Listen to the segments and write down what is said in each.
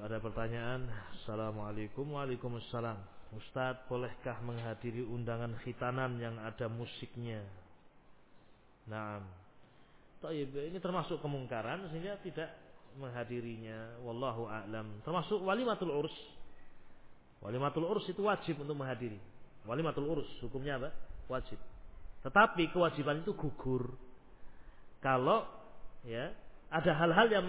ada pertanyaan. Assalamualaikum Waalaikumsalam. Ustadz, bolehkah menghadiri undangan khitanan yang ada musiknya? Nah, ini termasuk kemungkaran sehingga tidak menghadirinya. Wallahu a'lam. Termasuk walimatul urs. Walimatul urs itu wajib untuk menghadiri. Walimatul urs hukumnya apa? Wajib. Tetapi kewajiban itu gugur kalau ya ada hal-hal yang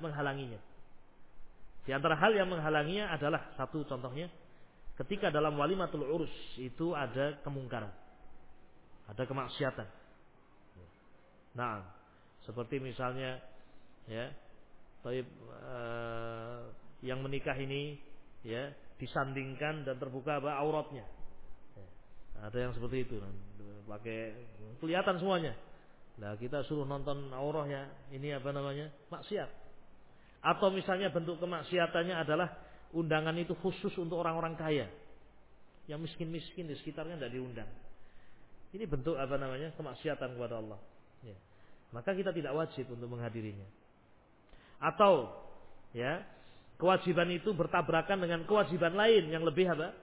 menghalanginya. Di antara hal yang menghalanginya adalah satu contohnya ketika dalam walimatul urus itu ada kemungkaran. Ada kemaksiatan. Nah, seperti misalnya ya, taib, uh, yang menikah ini ya disandingkan dan terbuka apa auratnya. Ya, ada yang seperti itu, pakai kelihatan semuanya. Nah kita suruh nonton aurahnya, ini apa namanya maksiat. Atau misalnya bentuk kemaksiatannya adalah undangan itu khusus untuk orang-orang kaya. Yang miskin-miskin di sekitarnya tidak diundang. Ini bentuk apa namanya kemaksiatan kepada Allah. Ya. Maka kita tidak wajib untuk menghadirinya. Atau ya kewajiban itu bertabrakan dengan kewajiban lain yang lebih apa?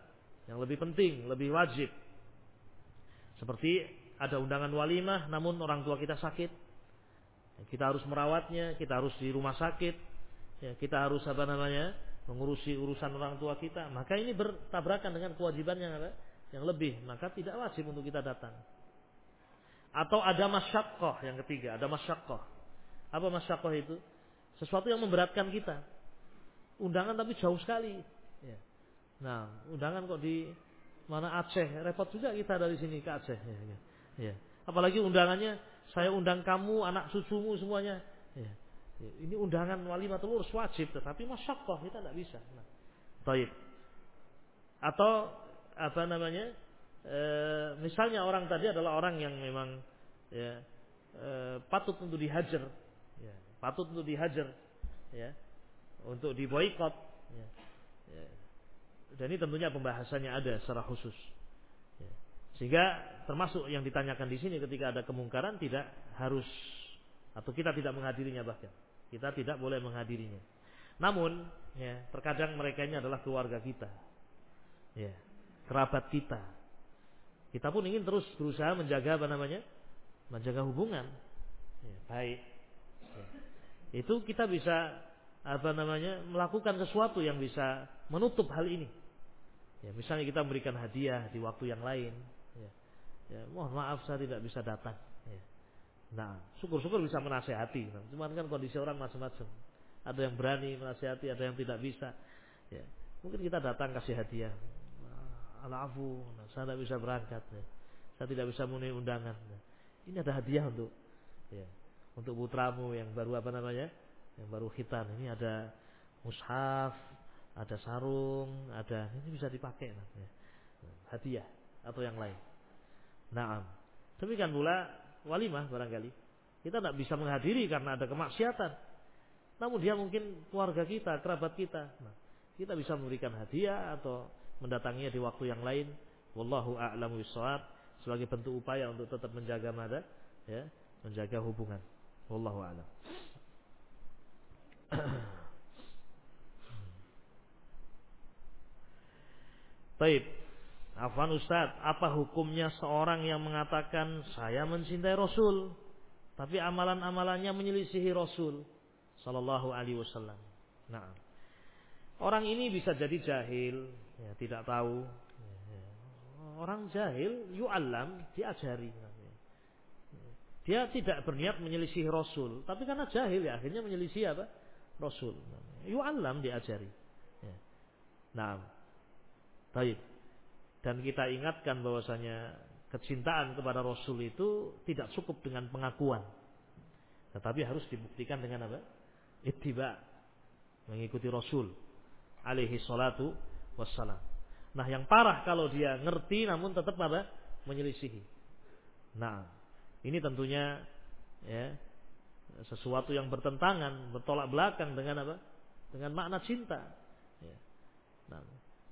Yang lebih penting, lebih wajib. Seperti ada undangan walimah namun orang tua kita sakit. Kita harus merawatnya, kita harus di rumah sakit, ya, kita harus apa namanya mengurusi urusan orang tua kita, maka ini bertabrakan dengan kewajiban yang ada yang lebih, maka tidak wajib untuk kita datang. Atau ada masyakoh yang ketiga, ada masyakoh. Apa masyakoh itu? Sesuatu yang memberatkan kita. Undangan tapi jauh sekali. Ya. Nah, undangan kok di mana Aceh, repot juga kita dari sini ke Aceh. Ya, ya. ya. Apalagi undangannya, saya undang kamu, anak cucumu semuanya. Ya. Ya, ini undangan walimatul urus wajib, tetapi masyakoh kita tidak bisa. Nah, baik. Atau apa namanya? E, misalnya orang tadi adalah orang yang memang ya, e, patut untuk dihajar, ya, patut untuk dihajar, ya, untuk diboikot. Ya, ya. Dan ini tentunya pembahasannya ada secara khusus. Ya. Sehingga termasuk yang ditanyakan di sini ketika ada kemungkaran tidak harus atau kita tidak menghadirinya bahkan. Kita tidak boleh menghadirinya. Namun, ya, terkadang mereka ini adalah keluarga kita. Ya, kerabat kita. Kita pun ingin terus berusaha menjaga apa namanya? Menjaga hubungan. Ya, baik. Ya. Itu kita bisa apa namanya? melakukan sesuatu yang bisa menutup hal ini. Ya, misalnya kita memberikan hadiah di waktu yang lain. Ya, ya mohon maaf saya tidak bisa datang. Ya. Nah, syukur-syukur bisa menasehati. Nah, cuman kan kondisi orang macam-macam. Ada yang berani menasehati, ada yang tidak bisa. Ya. Mungkin kita datang kasih hadiah. Alafu, nah, saya tidak bisa berangkat. Ya. Saya tidak bisa memenuhi undangan. Nah, ini ada hadiah untuk ya, untuk putramu yang baru apa namanya? Yang baru khitan. Ini ada mushaf, ada sarung, ada ini bisa dipakai. Ya. Hadiah atau yang lain. Nah, demikian pula walimah barangkali. Kita tidak bisa menghadiri karena ada kemaksiatan. Namun dia mungkin keluarga kita, kerabat kita. Nah, kita bisa memberikan hadiah atau mendatanginya di waktu yang lain. Wallahu a'lamu bishawab sebagai bentuk upaya untuk tetap menjaga mada, ya, menjaga hubungan. Wallahu a'lam. Baik. Afan Ustaz, apa hukumnya seorang yang mengatakan saya mencintai Rasul, tapi amalan-amalannya menyelisihi Rasul Sallallahu Alaihi Wasallam. Nah, orang ini bisa jadi jahil, ya, tidak tahu. Orang jahil, yu'allam, diajari. Dia tidak berniat menyelisihi Rasul, tapi karena jahil ya akhirnya menyelisihi apa? Rasul. Yu'allam diajari. Ya. Nah, baik. Dan kita ingatkan bahwasanya kecintaan kepada Rasul itu tidak cukup dengan pengakuan. Tetapi harus dibuktikan dengan apa? Ittiba. Mengikuti Rasul. Alaihi salatu wassalam. Nah yang parah kalau dia ngerti namun tetap apa? Menyelisihi. Nah ini tentunya ya sesuatu yang bertentangan, bertolak belakang dengan apa? Dengan makna cinta. Ya. Nah,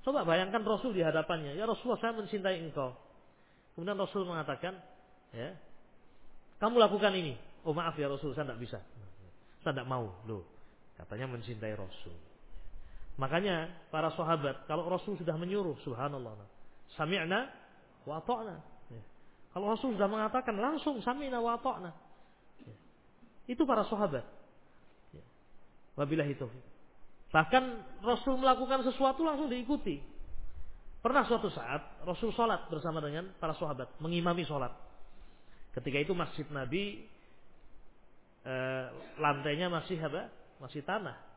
Coba bayangkan Rasul di hadapannya. Ya Rasulullah saya mencintai engkau. Kemudian Rasul mengatakan, ya, kamu lakukan ini. Oh maaf ya Rasul, saya tidak bisa. Saya tidak mau. Loh, katanya mencintai Rasul. Makanya para sahabat kalau Rasul sudah menyuruh, subhanallah, sami'na wa ta'na. Ya. Kalau Rasul sudah mengatakan langsung sami'na wa ta'na. Ya. Itu para sahabat. Ya. Wabillahi taufiq. Bahkan Rasul melakukan sesuatu langsung diikuti. Pernah suatu saat Rasul sholat bersama dengan para sahabat, mengimami sholat. Ketika itu masjid Nabi eh, lantainya masih apa? Masih tanah.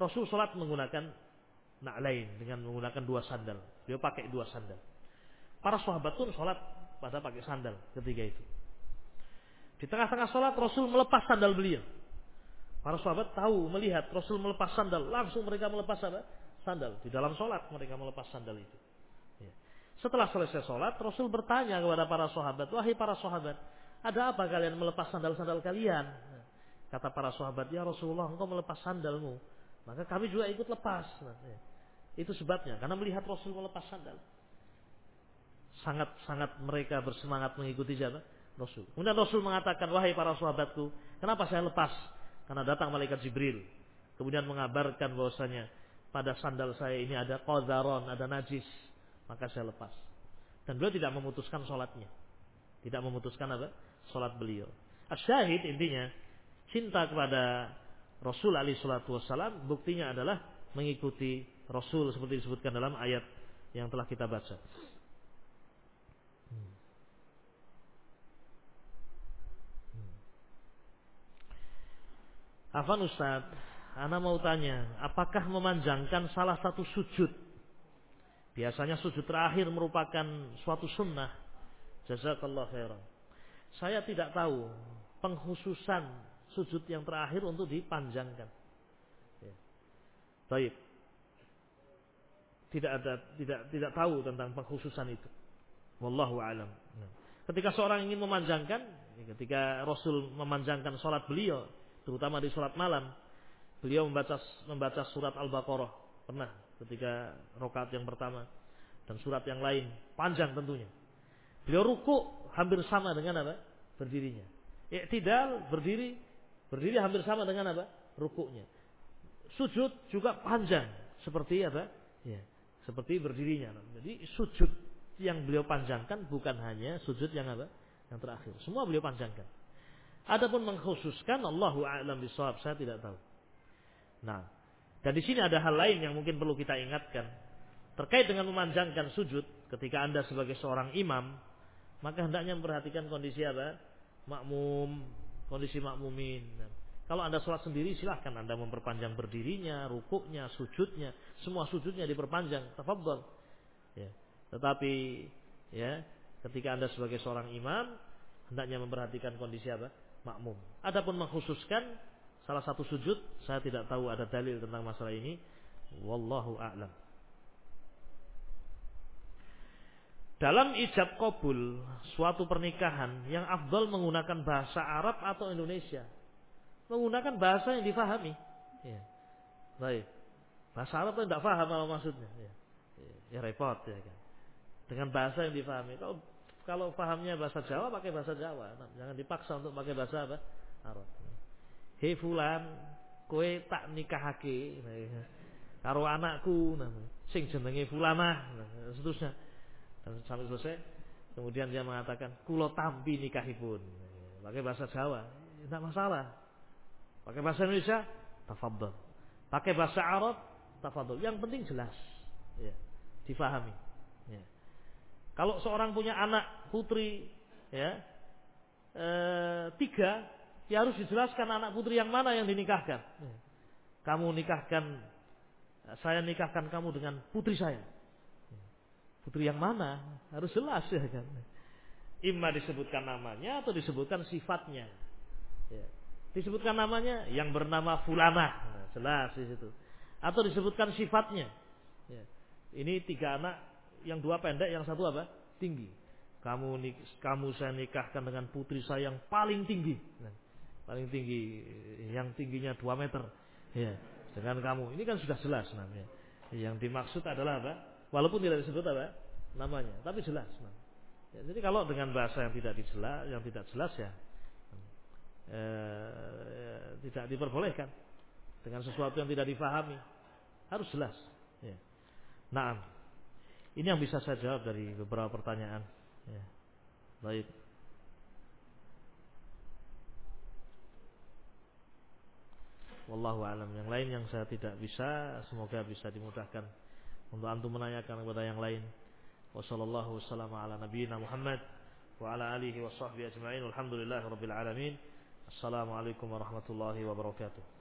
Rasul sholat menggunakan na'lain dengan menggunakan dua sandal. Dia pakai dua sandal. Para sahabat pun sholat pada pakai sandal ketika itu. Di tengah-tengah sholat Rasul melepas sandal beliau. Para sahabat tahu melihat Rasul melepas sandal, langsung mereka melepas apa? Sandal. Di dalam sholat mereka melepas sandal itu. Ya. Setelah selesai sholat, Rasul bertanya kepada para sahabat, wahai para sahabat, ada apa kalian melepas sandal-sandal kalian? Kata para sahabat, ya Rasulullah, engkau melepas sandalmu maka kami juga ikut lepas. Ya. Itu sebabnya karena melihat Rasul melepas sandal. Sangat-sangat mereka bersemangat mengikuti siapa? Rasul. Kemudian Rasul mengatakan, "Wahai para sahabatku, kenapa saya lepas? Karena datang malaikat Jibril. Kemudian mengabarkan bahwasanya pada sandal saya ini ada qadharon, ada najis. Maka saya lepas." Dan beliau tidak memutuskan sholatnya. Tidak memutuskan apa? Sholat beliau. Asyahid intinya cinta kepada Rasul Ali Shallallahu Wasallam buktinya adalah mengikuti Rasul seperti disebutkan dalam ayat yang telah kita baca. Afan Ustaz, Ana mau tanya, apakah memanjangkan salah satu sujud? Biasanya sujud terakhir merupakan suatu sunnah. Jazakallah khairan. Saya tidak tahu penghususan sujud yang terakhir untuk dipanjangkan. Ya. Baik. Tidak ada tidak tidak tahu tentang pengkhususan itu. Wallahu alam. Ketika seorang ingin memanjangkan, ya, ketika Rasul memanjangkan sholat beliau, terutama di sholat malam, beliau membaca membaca surat Al-Baqarah pernah ketika rokaat yang pertama dan surat yang lain panjang tentunya. Beliau ruku hampir sama dengan apa? Berdirinya. Iktidal berdiri Berdiri hampir sama dengan apa? Rukuknya. Sujud juga panjang. Seperti apa? Ya, seperti berdirinya. Jadi sujud yang beliau panjangkan bukan hanya sujud yang apa? Yang terakhir. Semua beliau panjangkan. Adapun mengkhususkan Allahu a'lam bishawab, saya tidak tahu. Nah, dan di sini ada hal lain yang mungkin perlu kita ingatkan terkait dengan memanjangkan sujud ketika Anda sebagai seorang imam, maka hendaknya memperhatikan kondisi apa? Makmum, kondisi makmumin. Kalau anda sholat sendiri silahkan anda memperpanjang berdirinya, rukuknya, sujudnya, semua sujudnya diperpanjang, tafadhol. Ya. Tetapi ya, ketika anda sebagai seorang imam hendaknya memperhatikan kondisi apa? Makmum. Adapun mengkhususkan salah satu sujud, saya tidak tahu ada dalil tentang masalah ini. Wallahu a'lam. Dalam ijab kabul suatu pernikahan yang afdal menggunakan bahasa Arab atau Indonesia. Menggunakan bahasa yang difahami. Ya. Baik. Bahasa Arab itu tidak faham apa maksudnya. Ya. ya repot ya kan. Dengan bahasa yang difahami. Kalau kalau pahamnya bahasa Jawa pakai bahasa Jawa. Nah, jangan dipaksa untuk pakai bahasa apa? Arab. Hei fulan, kue tak nikahake nah, ya. karo anakku nah, sing jenenge fulanah nah, seterusnya dan sampai selesai, kemudian dia mengatakan, kulo tampi nikahipun. Pakai bahasa Jawa, tidak masalah. Pakai bahasa Indonesia, tafadhol. Pakai bahasa Arab, tafadhol. Yang penting jelas, ya, difahami. Kalau seorang punya anak putri, ya, e, tiga, ya harus dijelaskan anak putri yang mana yang dinikahkan. Ya. Kamu nikahkan, saya nikahkan kamu dengan putri saya. Putri yang mana? Harus jelas ya kan. Ima disebutkan namanya atau disebutkan sifatnya. Ya. Disebutkan namanya yang bernama Fulanah. Nah, jelas di situ. Atau disebutkan sifatnya. Ya. Ini tiga anak, yang dua pendek, yang satu apa? Tinggi. Kamu kamu saya nikahkan dengan putri saya yang paling tinggi. Nah, paling tinggi, yang tingginya dua meter. Ya, dengan kamu. Ini kan sudah jelas namanya. Yang dimaksud adalah apa? Walaupun tidak disebut apa namanya, tapi jelas. Nah. Ya, jadi kalau dengan bahasa yang tidak dijelas, yang tidak jelas ya, eh, tidak diperbolehkan dengan sesuatu yang tidak difahami. Harus jelas. Ya. Nah, ini yang bisa saya jawab dari beberapa pertanyaan. Ya. Baik. Wallahu alam. Yang lain yang saya tidak bisa, semoga bisa dimudahkan untuk antum menanyakan kepada yang lain. Wassallallahu wasallam ala nabiyyina Muhammad wa ala alihi wa ajma'in. Alhamdulillahirabbil alamin. Assalamualaikum warahmatullahi wabarakatuh.